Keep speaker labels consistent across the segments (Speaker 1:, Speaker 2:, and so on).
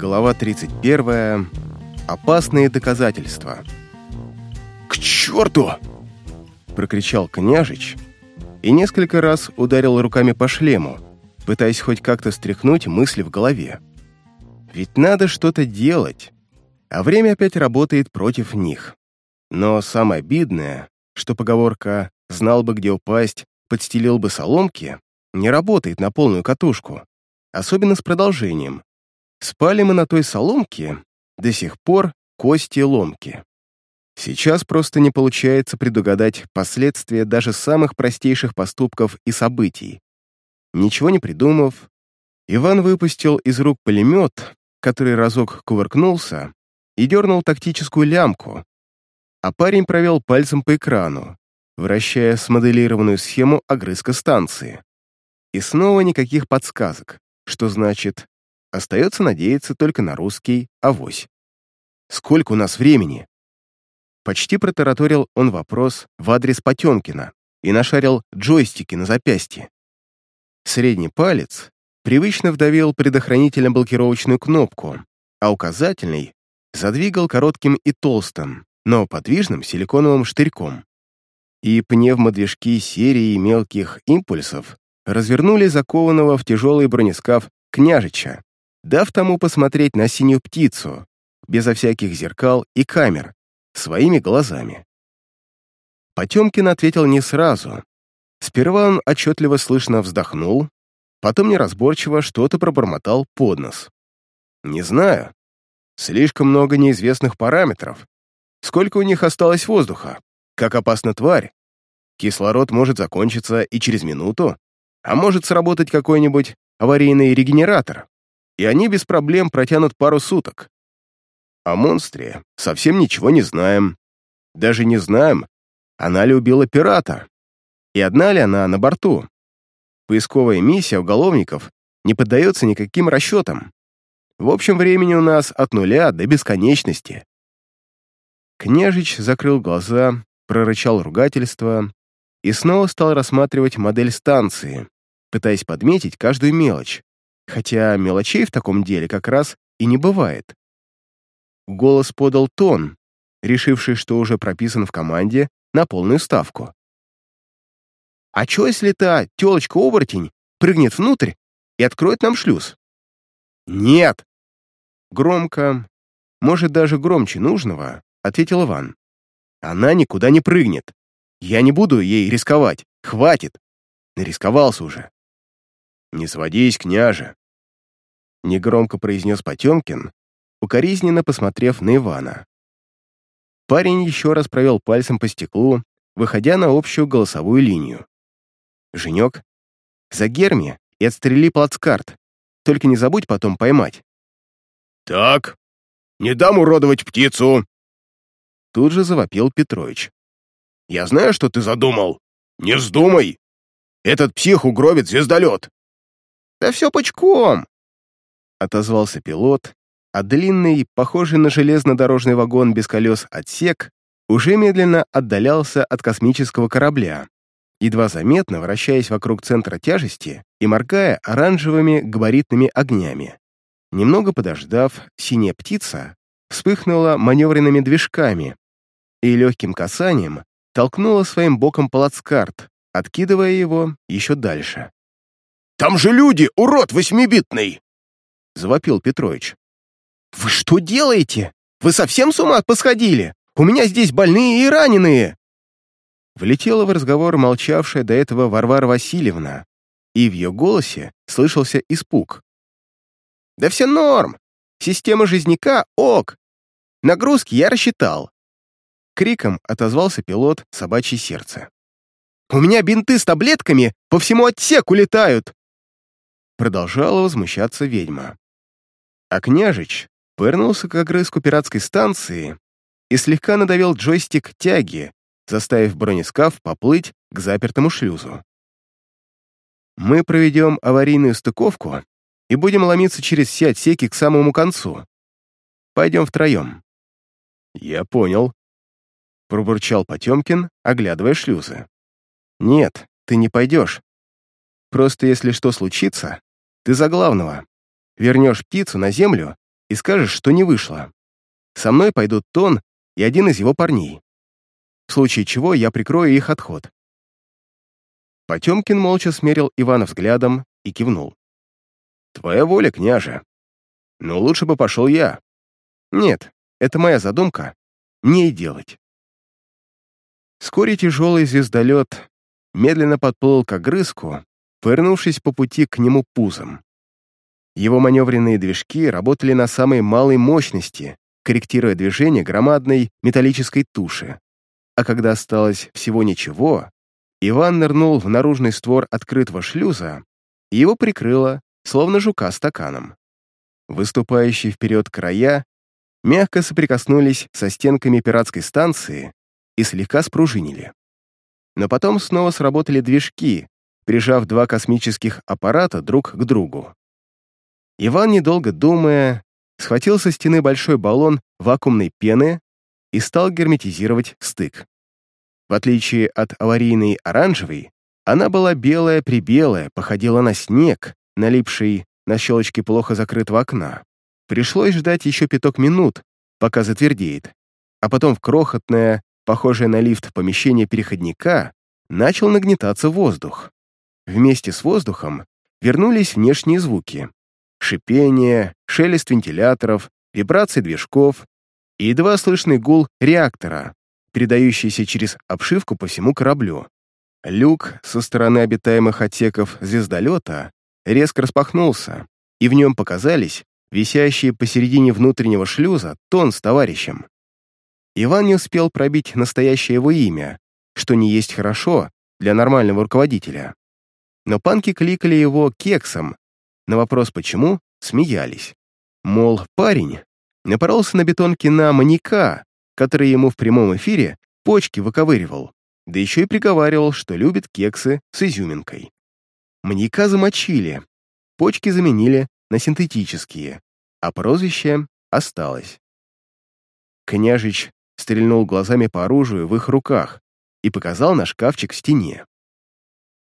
Speaker 1: Глава 31. Опасные доказательства.
Speaker 2: «К черту!»
Speaker 1: — прокричал княжич и несколько раз ударил руками по шлему, пытаясь хоть как-то стряхнуть мысли в голове. Ведь надо что-то делать, а время опять работает против них. Но самое обидное, что поговорка «знал бы, где упасть, подстелил бы соломки» не работает на полную катушку, особенно с продолжением. Спали мы на той соломке, до сих пор кости ломки. Сейчас просто не получается предугадать последствия даже самых простейших поступков и событий. Ничего не придумав, Иван выпустил из рук пулемет, который разок кувыркнулся и дернул тактическую лямку, а парень провел пальцем по экрану, вращая смоделированную схему огрызка станции. И снова никаких подсказок, что значит, остается надеяться только на русский авось. «Сколько у нас времени?» Почти протараторил он вопрос в адрес Потемкина и нашарил джойстики на запястье. Средний палец привычно вдавил предохранителем блокировочную кнопку, а указательный задвигал коротким и толстым, но подвижным силиконовым штырьком. И пневмодвижки серии мелких импульсов развернули закованного в тяжелый бронескаф княжича, дав тому посмотреть на синюю птицу, безо всяких зеркал и камер, своими глазами. Потемкин ответил не сразу. Сперва он отчетливо слышно вздохнул, потом неразборчиво что-то пробормотал под нос. «Не знаю. Слишком много неизвестных параметров. Сколько у них осталось воздуха? Как опасна тварь? Кислород может закончиться и через минуту, а может сработать какой-нибудь аварийный регенератор, и они без проблем протянут пару суток. О монстре совсем ничего не знаем. Даже не знаем, она ли убила пирата, и одна ли она на борту. Поисковая миссия уголовников не поддается никаким расчетам. В общем, времени у нас от нуля до бесконечности. Княжич закрыл глаза, прорычал ругательство и снова стал рассматривать модель станции, пытаясь подметить каждую мелочь, хотя мелочей в таком деле как раз и не бывает. Голос подал тон, решивший, что уже прописан в команде на полную ставку. «А чё, если та тёлочка-оборотень прыгнет внутрь и откроет нам шлюз?» «Нет!» Громко, может, даже громче нужного, ответил Иван. «Она никуда не прыгнет. Я не буду ей рисковать. Хватит. Нарисковался уже». «Не сводись, княже», — негромко произнес Потемкин, укоризненно посмотрев на Ивана. Парень еще раз провел пальцем по стеклу, выходя на общую голосовую линию. «Женек, за Герми и отстрели плацкарт. Только не забудь потом поймать».
Speaker 2: «Так, не дам уродовать птицу!»
Speaker 1: Тут же завопил Петрович.
Speaker 2: «Я знаю, что ты задумал. Не вздумай! Этот псих угробит звездолет!»
Speaker 1: «Да все пучком!» Отозвался пилот, а длинный, похожий на железнодорожный вагон без колес отсек, уже медленно отдалялся от космического корабля, едва заметно вращаясь вокруг центра тяжести и моргая оранжевыми габаритными огнями. Немного подождав, синяя птица вспыхнула маневренными движками и легким касанием толкнула своим боком плацкарт, откидывая его еще дальше.
Speaker 2: «Там же люди, урод восьмибитный!»
Speaker 1: — завопил Петрович. «Вы что делаете? Вы совсем с ума посходили? У меня здесь больные и раненые!» Влетела в разговор молчавшая до этого Варвара Васильевна, и в ее голосе слышался испуг. «Да все норм! Система жизняка ок! Нагрузки я рассчитал!» Криком отозвался пилот собачье сердце. «У меня бинты с таблетками по всему отсеку летают!» Продолжала возмущаться ведьма. А княжич повернулся к огрызку пиратской станции и слегка надавил джойстик тяги, заставив бронескаф поплыть к запертому шлюзу. «Мы проведем аварийную стыковку и будем ломиться через все отсеки к самому концу. Пойдем втроем». «Я понял», — пробурчал Потемкин, оглядывая шлюзы. «Нет, ты не пойдешь. Просто если что случится, ты за главного. Вернешь птицу на землю и скажешь, что не вышло. Со мной пойдут Тон и один из его парней. В случае чего я прикрою их отход». Потемкин молча смерил Ивана взглядом и кивнул.
Speaker 2: «Твоя воля, княже. Но лучше бы пошел я».
Speaker 1: «Нет, это моя задумка. Мне и делать». Вскоре тяжелый звездолет медленно подплыл к огрызку, повернувшись по пути к нему пузом. Его маневренные движки работали на самой малой мощности, корректируя движение громадной металлической туши. А когда осталось всего ничего, Иван нырнул в наружный створ открытого шлюза, и его прикрыло, словно жука стаканом. Выступающие вперед края мягко соприкоснулись со стенками пиратской станции и слегка спружинили. Но потом снова сработали движки, прижав два космических аппарата друг к другу. Иван, недолго думая, схватил со стены большой баллон вакуумной пены и стал герметизировать стык. В отличие от аварийной оранжевой, она была белая-прибелая, походила на снег, налипший на щелочки плохо закрытого окна. Пришлось ждать еще пяток минут, пока затвердеет, а потом в крохотное, похожее на лифт помещение переходника начал нагнетаться воздух. Вместе с воздухом вернулись внешние звуки. Шипение, шелест вентиляторов, вибрации движков и едва слышный гул реактора, передающийся через обшивку по всему кораблю. Люк со стороны обитаемых отсеков звездолета резко распахнулся, и в нем показались висящие посередине внутреннего шлюза Тон с товарищем. Иван не успел пробить настоящее его имя, что не есть хорошо для нормального руководителя. Но панки кликали его кексом, на вопрос «почему?» смеялись. Мол, парень напоролся на бетонке на маньяка, который ему в прямом эфире почки выковыривал, да еще и приговаривал, что любит кексы с изюминкой. Маньяка замочили, почки заменили на синтетические, а прозвище осталось. Княжич стрельнул глазами по оружию в их руках и показал на шкафчик в стене.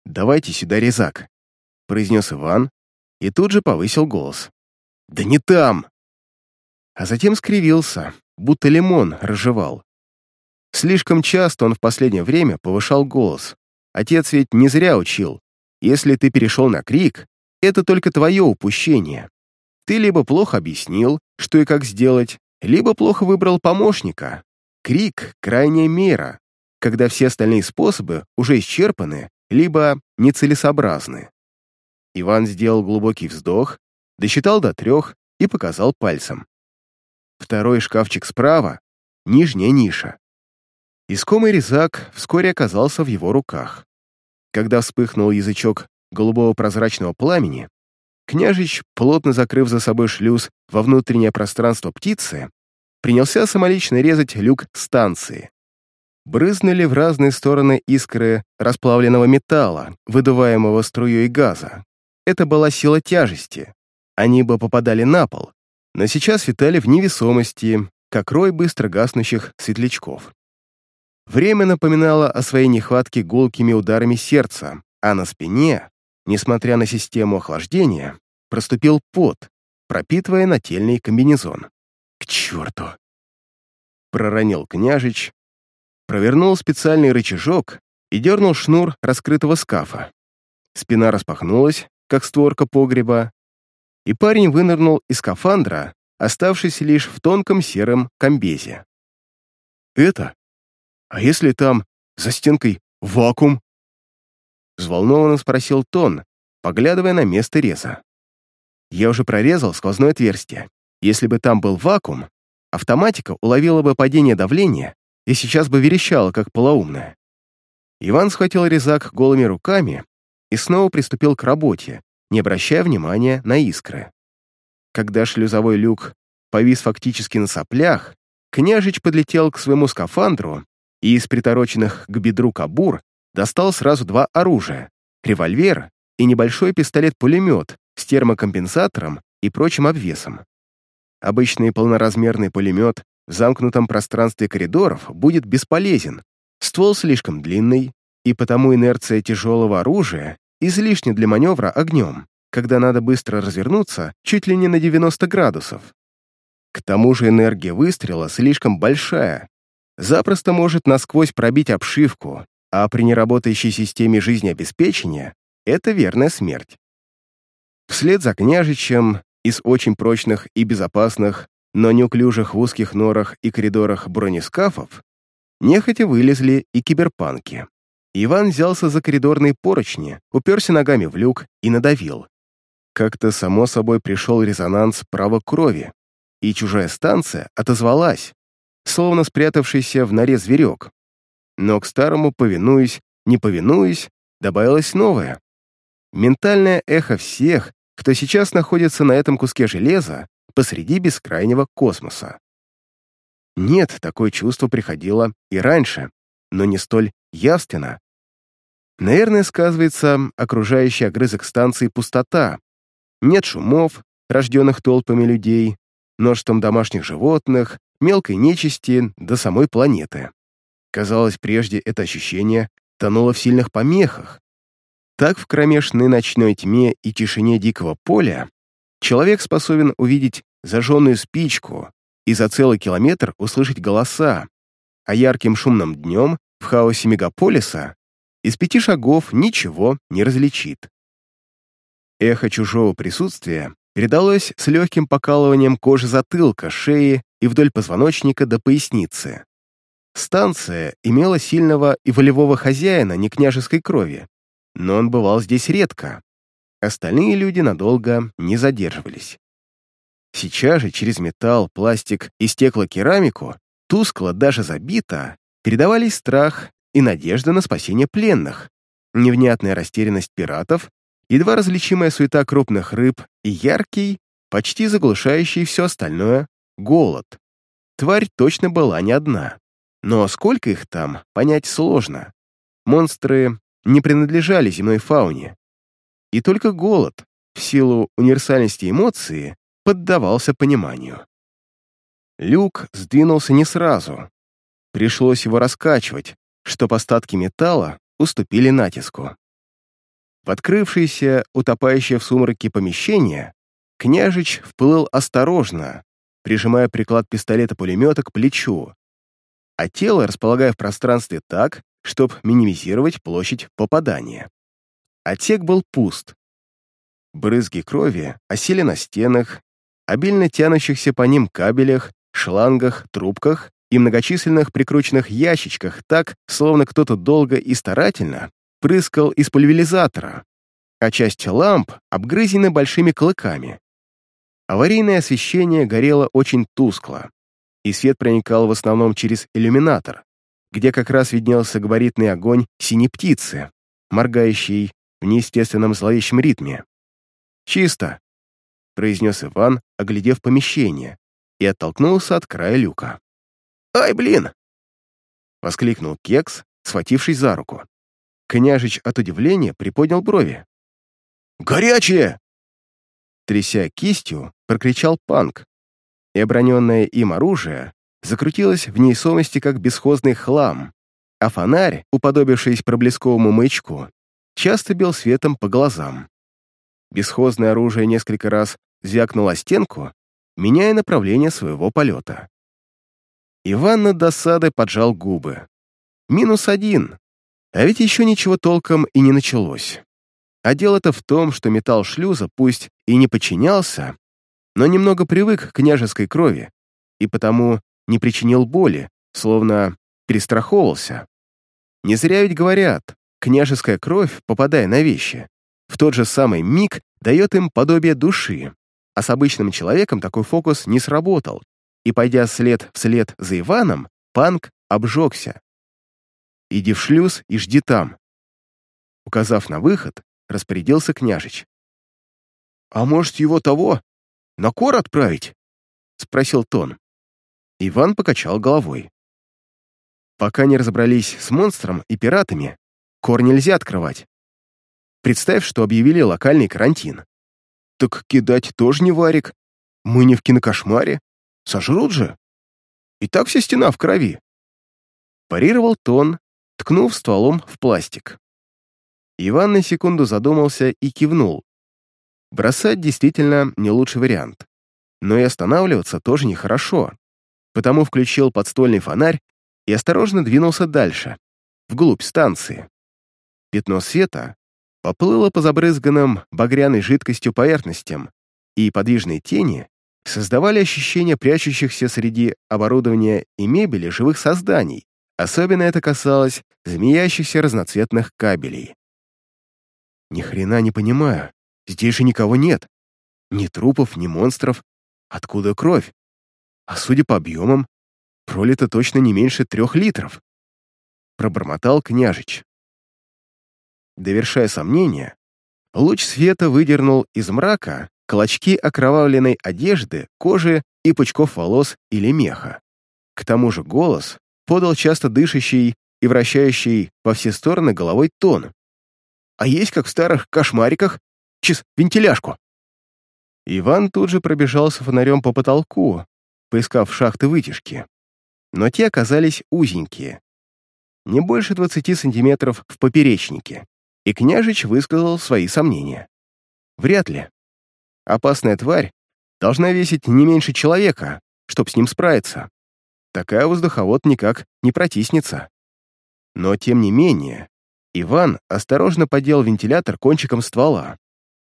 Speaker 1: «Давайте сюда резак», — произнес Иван и тут же повысил голос. «Да не там!» А затем скривился, будто лимон разжевал. Слишком часто он в последнее время повышал голос. Отец ведь не зря учил. Если ты перешел на крик, это только твое упущение. Ты либо плохо объяснил, что и как сделать, либо плохо выбрал помощника. Крик — крайняя мера, когда все остальные способы уже исчерпаны, либо нецелесообразны. Иван сделал глубокий вздох, досчитал до трех и показал пальцем. Второй шкафчик справа — нижняя ниша. Искомый резак вскоре оказался в его руках. Когда вспыхнул язычок голубого прозрачного пламени, княжич, плотно закрыв за собой шлюз во внутреннее пространство птицы, принялся самолично резать люк станции. Брызнули в разные стороны искры расплавленного металла, выдуваемого струей газа. Это была сила тяжести. Они бы попадали на пол, но сейчас витали в невесомости, как рой быстро гаснущих светлячков. Время напоминало о своей нехватке гулкими ударами сердца, а на спине, несмотря на систему охлаждения, проступил пот, пропитывая нательный комбинезон. «К черту!» Проронил княжич, провернул специальный рычажок и дернул шнур раскрытого скафа. Спина распахнулась, как створка погреба, и парень вынырнул из скафандра, оставшись лишь в тонком сером комбезе. «Это? А если там, за стенкой, вакуум?» Взволнованно спросил Тон, поглядывая на место реза. «Я уже прорезал сквозное отверстие. Если бы там был вакуум, автоматика уловила бы падение давления и сейчас бы верещала, как полоумная». Иван схватил резак голыми руками и снова приступил к работе, не обращая внимания на искры. Когда шлюзовой люк повис фактически на соплях, княжич подлетел к своему скафандру и из притороченных к бедру кабур достал сразу два оружия — револьвер и небольшой пистолет-пулемет с термокомпенсатором и прочим обвесом. Обычный полноразмерный пулемет в замкнутом пространстве коридоров будет бесполезен, ствол слишком длинный, и потому инерция тяжелого оружия излишне для маневра огнем, когда надо быстро развернуться чуть ли не на 90 градусов. К тому же энергия выстрела слишком большая, запросто может насквозь пробить обшивку, а при неработающей системе жизнеобеспечения это верная смерть. Вслед за княжичем из очень прочных и безопасных, но неуклюжих в узких норах и коридорах бронескафов нехотя вылезли и киберпанки. Иван взялся за коридорные поручни, уперся ногами в люк и надавил. Как-то само собой пришел резонанс права крови, и чужая станция отозвалась, словно спрятавшийся в норе зверек. Но к старому, повинуясь, не повинуясь, добавилось новое. Ментальное эхо всех, кто сейчас находится на этом куске железа посреди бескрайнего космоса. Нет, такое чувство приходило и раньше, но не столь явственно. Наверное, сказывается окружающий огрызок станции пустота. Нет шумов, рожденных толпами людей, множеством домашних животных, мелкой нечисти до самой планеты. Казалось, прежде это ощущение тонуло в сильных помехах. Так в кромешной ночной тьме и тишине дикого поля человек способен увидеть зажженную спичку и за целый километр услышать голоса, а ярким шумным днем в хаосе мегаполиса из пяти шагов ничего не различит. Эхо чужого присутствия передалось с легким покалыванием кожи затылка, шеи и вдоль позвоночника до поясницы. Станция имела сильного и волевого хозяина не княжеской крови, но он бывал здесь редко. Остальные люди надолго не задерживались. Сейчас же через металл, пластик и стеклокерамику, тускло, даже забито, передавались страх и надежда на спасение пленных, невнятная растерянность пиратов едва различимая суета крупных рыб и яркий, почти заглушающий все остальное, голод. Тварь точно была не одна. Но сколько их там, понять сложно. Монстры не принадлежали земной фауне. И только голод, в силу универсальности эмоции, поддавался пониманию. Люк сдвинулся не сразу. Пришлось его раскачивать, чтоб остатки металла уступили натиску. В открывшееся, утопающее в сумраке помещение, княжич вплыл осторожно, прижимая приклад пистолета-пулемета к плечу, а тело располагая в пространстве так, чтобы минимизировать площадь попадания. Отсек был пуст. Брызги крови осели на стенах, обильно тянущихся по ним кабелях, шлангах, трубках и многочисленных прикрученных ящичках так, словно кто-то долго и старательно прыскал из пульверизатора, а часть ламп обгрызены большими клыками. Аварийное освещение горело очень тускло, и свет проникал в основном через иллюминатор, где как раз виднелся габаритный огонь синей птицы, моргающий в неестественном зловещем ритме. «Чисто», — произнес Иван, оглядев помещение, и оттолкнулся от края люка. «Ай, блин!» — воскликнул Кекс, схватившись за руку. Княжич от удивления приподнял брови. «Горячее!» Тряся кистью, прокричал Панк, и оброненное им оружие закрутилось в неисомости, как бесхозный хлам, а фонарь, уподобившись проблесковому маячку, часто бил светом по глазам. Бесхозное оружие несколько раз звякнуло стенку, меняя направление своего полета. Иван над досадой поджал губы. Минус один. А ведь еще ничего толком и не началось. А дело-то в том, что металл шлюза пусть и не подчинялся, но немного привык к княжеской крови и потому не причинил боли, словно перестраховывался. Не зря ведь говорят, княжеская кровь, попадая на вещи, в тот же самый миг дает им подобие души, а с обычным человеком такой фокус не сработал, и, пойдя след вслед за Иваном, Панк обжегся. Иди в шлюз и жди там». Указав на выход, распорядился княжич. «А может, его того? На кор отправить?» — спросил Тон. Иван покачал головой. «Пока не разобрались с монстром и пиратами, кор нельзя открывать. Представь, что объявили локальный карантин. Так кидать тоже не варик. Мы не в кинокошмаре. Сожрут же. И так вся стена в крови. Парировал Тон, ткнув стволом в пластик. Иван на секунду задумался и кивнул. Бросать действительно не лучший вариант. но и останавливаться тоже нехорошо, потому включил подстольный фонарь и осторожно двинулся дальше, вглубь станции. Пятно света поплыло по забрызганным багряной жидкостью поверхностям, и подвижные тени создавали ощущение прячущихся среди оборудования и мебели живых созданий. Особенно это касалось змеящихся разноцветных кабелей. Ни хрена не понимаю, здесь же никого нет. Ни трупов, ни монстров. Откуда кровь? А судя по объемам, пролито точно не меньше трех литров. Пробормотал княжич. Довершая сомнения, луч света выдернул из мрака клочки окровавленной одежды, кожи и пучков волос или меха. К тому же голос подал часто дышащий и вращающий во все стороны головой тон. «А есть, как в старых кошмариках, чиз вентиляшку?» Иван тут же пробежался фонарем по потолку, поискав шахты вытяжки. Но те оказались узенькие. Не больше 20 сантиметров в поперечнике. И княжич высказал свои сомнения. Вряд ли. Опасная тварь должна весить не меньше человека, чтобы с ним справиться. Такая воздуховод никак не протиснется. Но, тем не менее, Иван осторожно подел вентилятор кончиком ствола.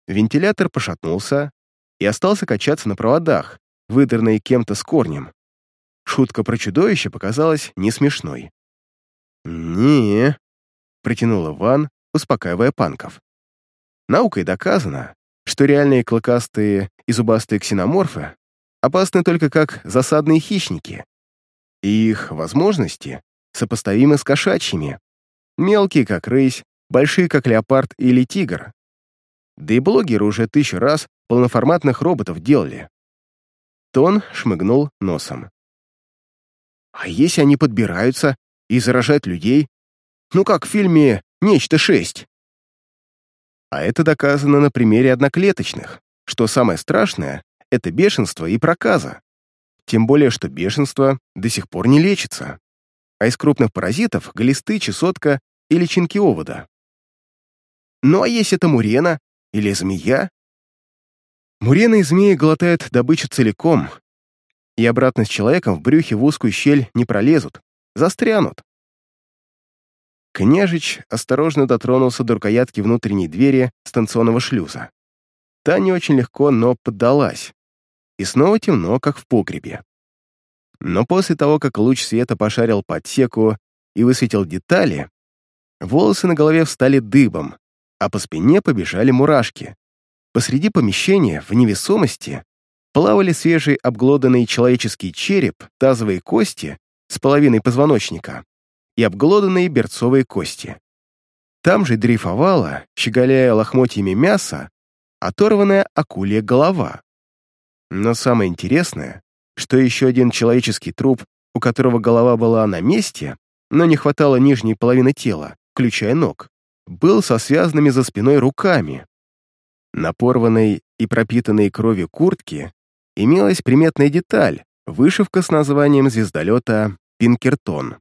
Speaker 1: Вентилятор пошатнулся и остался качаться на проводах, выдранной кем-то с корнем. Шутка про чудовище показалась не смешной. «Не», — протянул Иван, успокаивая панков. Наукой доказано, что реальные клыкастые и зубастые ксеноморфы опасны только как засадные хищники, и их возможности сопоставимы с кошачьими, мелкие, как рысь, большие, как леопард или тигр. Да и блогеры уже тысячу раз полноформатных роботов делали. Тон шмыгнул носом. А если они подбираются и заражают людей? Ну, как в фильме «Нечто 6». А это доказано на примере одноклеточных, что самое страшное — это бешенство и проказа. Тем более, что бешенство до сих пор не лечится. А из крупных паразитов — глисты, чесотка и личинки овода. Ну а если это мурена или змея? Мурена и змеи глотают добычу целиком, и обратно с человеком в брюхе в узкую щель не пролезут, застрянут. Княжич осторожно дотронулся до рукоятки внутренней двери станционного шлюза. Та не очень легко, но поддалась. И снова темно, как в погребе. Но после того, как луч света пошарил по отсеку и высветил детали, волосы на голове встали дыбом, а по спине побежали мурашки. Посреди помещения, в невесомости, плавали свежий обглоданный человеческий череп, тазовые кости с половиной позвоночника и обглоданные берцовые кости. Там же дрейфовала, щеголяя лохмотьями мяса, оторванная акулья голова. Но самое интересное, что еще один человеческий труп, у которого голова была на месте, но не хватало нижней половины тела, включая ног, был со связанными за спиной руками. На порванной и пропитанной кровью куртке имелась приметная деталь, вышивка с названием звездолета «Пинкертон».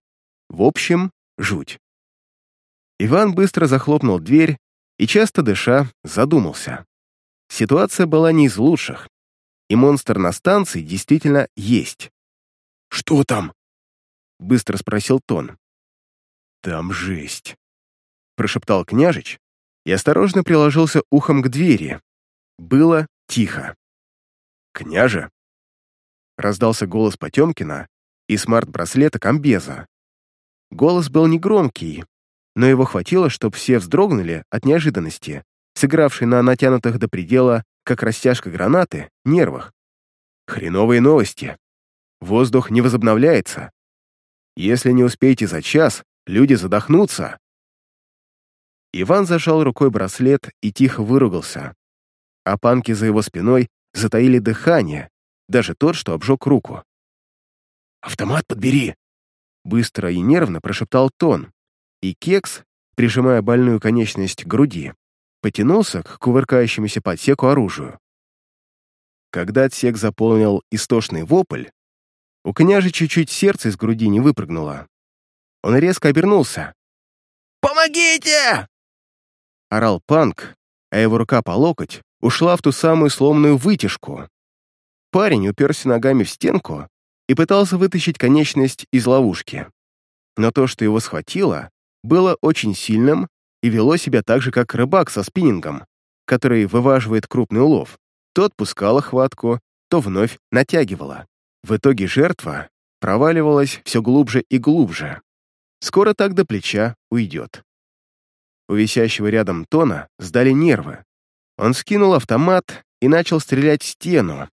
Speaker 1: В общем, жуть. Иван быстро захлопнул дверь и, часто дыша, задумался. Ситуация была не из лучших, и монстр на станции действительно есть. «Что там?» — быстро спросил Тон. «Там жесть», — прошептал княжич и осторожно приложился ухом к двери. Было тихо. «Княже?» — раздался голос Потемкина и смарт-браслета комбеза. Голос был негромкий, но его хватило, чтобы все вздрогнули от неожиданности, сыгравшей на натянутых до предела, как растяжка гранаты, нервах. Хреновые новости. Воздух не возобновляется. Если не успеете за час, люди задохнутся. Иван зажал рукой браслет и тихо выругался. А панки за его спиной затаили дыхание, даже тот, что обжег руку. «Автомат подбери!» Быстро и нервно прошептал Тон, и Кекс, прижимая больную конечность к груди, потянулся к кувыркающемуся по отсеку оружию. Когда отсек заполнил истошный вопль, у княжи чуть-чуть сердце из груди не выпрыгнуло. Он резко обернулся.
Speaker 2: «Помогите!»
Speaker 1: Орал панк, а его рука по локоть ушла в ту самую сломанную вытяжку. Парень уперся ногами в стенку и пытался вытащить конечность из ловушки. Но то, что его схватило, было очень сильным и вело себя так же, как рыбак со спиннингом, который вываживает крупный улов. То отпускала хватку, то вновь натягивала. В итоге жертва проваливалась все глубже и глубже. Скоро так до плеча уйдет. У висящего рядом Тона сдали нервы. Он скинул автомат и начал стрелять в стену,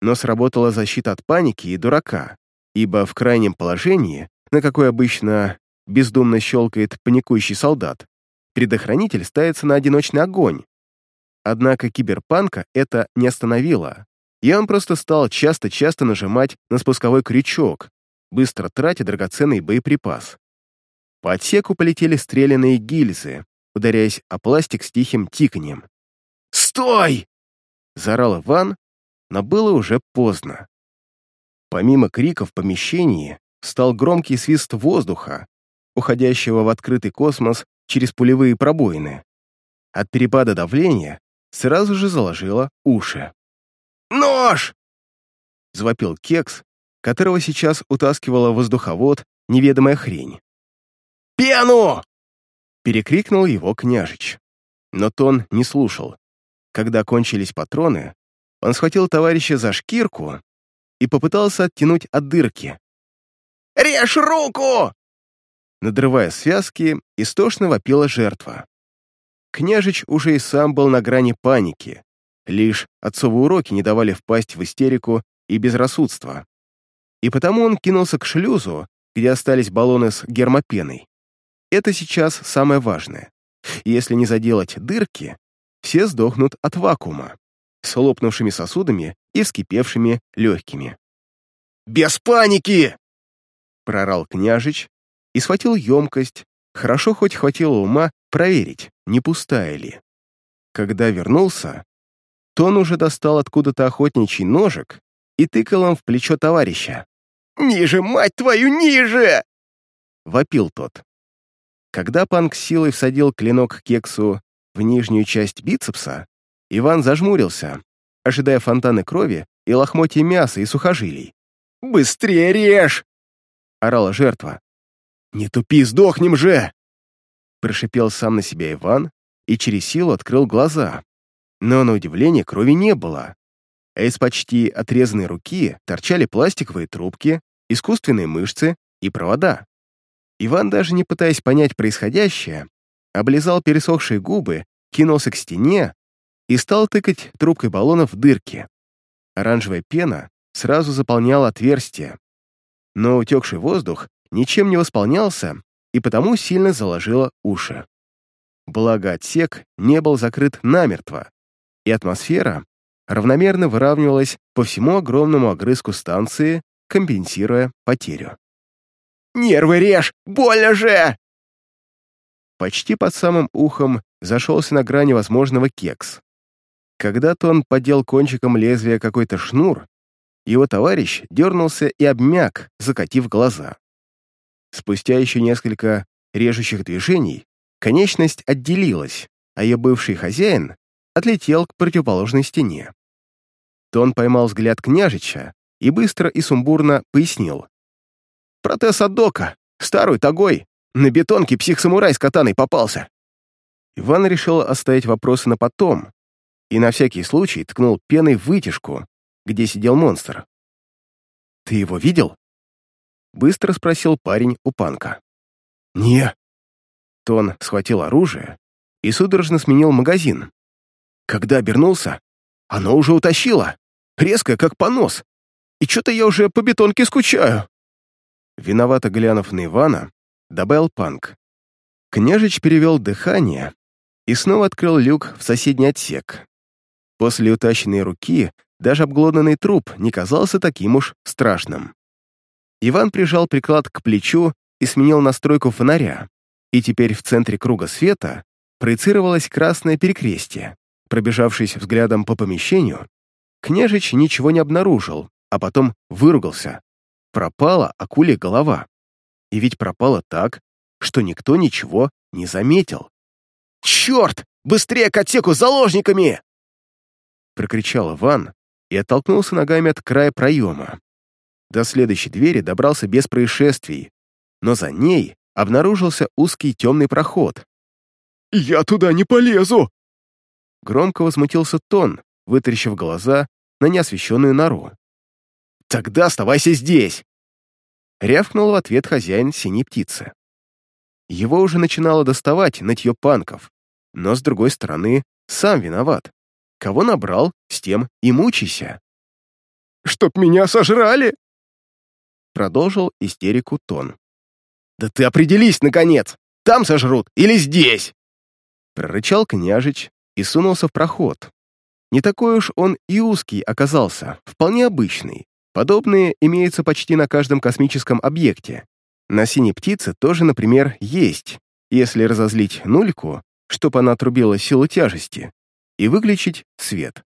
Speaker 1: но сработала защита от паники и дурака, ибо в крайнем положении, на какой обычно бездумно щелкает паникующий солдат, предохранитель ставится на одиночный огонь. Однако киберпанка это не остановило, и он просто стал часто-часто нажимать на спусковой крючок, быстро тратя драгоценный боеприпас. По отсеку полетели стрелянные гильзы, ударяясь о пластик с тихим тиканьем. «Стой!» — заорал Иван, но было уже поздно. Помимо криков в помещении стал громкий свист воздуха, уходящего в открытый космос через пулевые пробоины. От перепада давления сразу же заложило уши. «Нож!» — завопил Кекс, которого сейчас утаскивала воздуховод неведомая хрень. «Пену!» — перекрикнул его княжич. Но Тон не слушал. Когда кончились патроны, он схватил товарища за шкирку и попытался оттянуть от дырки. «Режь руку!» Надрывая связки, истошно вопила жертва. Княжич уже и сам был на грани паники. Лишь отцовы уроки не давали впасть в истерику и безрассудство. И потому он кинулся к шлюзу, где остались баллоны с гермопеной. Это сейчас самое важное. Если не заделать дырки, все сдохнут от вакуума с лопнувшими сосудами и вскипевшими легкими. «Без паники!» — прорал княжич и схватил емкость, хорошо хоть хватило ума проверить, не пустая ли. Когда вернулся, то он уже достал откуда-то охотничий ножик и тыкал им в плечо товарища. «Ниже, мать твою, ниже!» — вопил тот. Когда панк силой всадил клинок кексу в нижнюю часть бицепса, Иван зажмурился, ожидая фонтаны крови и лохмотья мяса и сухожилий. «Быстрее режь!» — орала жертва. «Не тупи, сдохнем же!» Прошипел сам на себя Иван и через силу открыл глаза. Но на удивление крови не было. А из почти отрезанной руки торчали пластиковые трубки, искусственные мышцы и провода. Иван, даже не пытаясь понять происходящее, облизал пересохшие губы, кинулся к стене и стал тыкать трубкой баллона в дырки. Оранжевая пена сразу заполняла отверстие, но утекший воздух ничем не восполнялся и потому сильно заложило уши. Благо отсек не был закрыт намертво, и атмосфера равномерно выравнивалась по всему огромному огрызку станции, компенсируя потерю. «Нервы режь! Больно же!» Почти под самым ухом зашелся на грани возможного кекс. Когда-то он подел кончиком лезвия какой-то шнур, его товарищ дернулся и обмяк, закатив глаза. Спустя еще несколько режущих движений конечность отделилась, а ее бывший хозяин отлетел к противоположной стене. Тон поймал взгляд княжича и быстро и сумбурно пояснил. «Протез от дока, старый тогой, на бетонке псих-самурай с катаной попался». Иван решил оставить вопросы на потом, и на всякий случай ткнул пеной в вытяжку, где сидел монстр. «Ты его видел?» Быстро спросил парень у панка. «Не». Тон схватил оружие и судорожно сменил магазин. Когда обернулся, оно уже утащило, резко, как понос. И что-то я уже по бетонке скучаю. Виновато глянув на Ивана, добавил панк. Княжич перевел дыхание и снова открыл люк в соседний отсек. После утащенной руки даже обглоданный труп не казался таким уж страшным. Иван прижал приклад к плечу и сменил настройку фонаря, и теперь в центре круга света проецировалось красное перекрестие. Пробежавшись взглядом по помещению, княжич ничего не обнаружил, а потом выругался. Пропала акуле голова. И ведь пропала так, что никто ничего не заметил. «Черт! Быстрее к отсеку с заложниками!» Прокричал Иван и оттолкнулся ногами от края проема. До следующей двери добрался без происшествий, но за ней обнаружился узкий темный проход.
Speaker 2: «Я туда не полезу!»
Speaker 1: Громко возмутился Тон, вытаращив глаза на неосвещенную нору. «Тогда оставайся здесь!» Рявкнул в ответ хозяин синей птицы. Его уже начинало доставать нытье панков, но, с другой стороны, сам виноват. Кого набрал, с тем и мучайся.
Speaker 2: «Чтоб меня сожрали!»
Speaker 1: Продолжил истерику Тон.
Speaker 2: «Да ты определись, наконец! Там сожрут или здесь?»
Speaker 1: Прорычал княжич и сунулся в проход. Не такой уж он и узкий оказался, вполне обычный. Подобные имеются почти на каждом космическом объекте. На синей птице тоже, например, есть, если разозлить нульку, чтобы она отрубила силу тяжести, и выключить свет.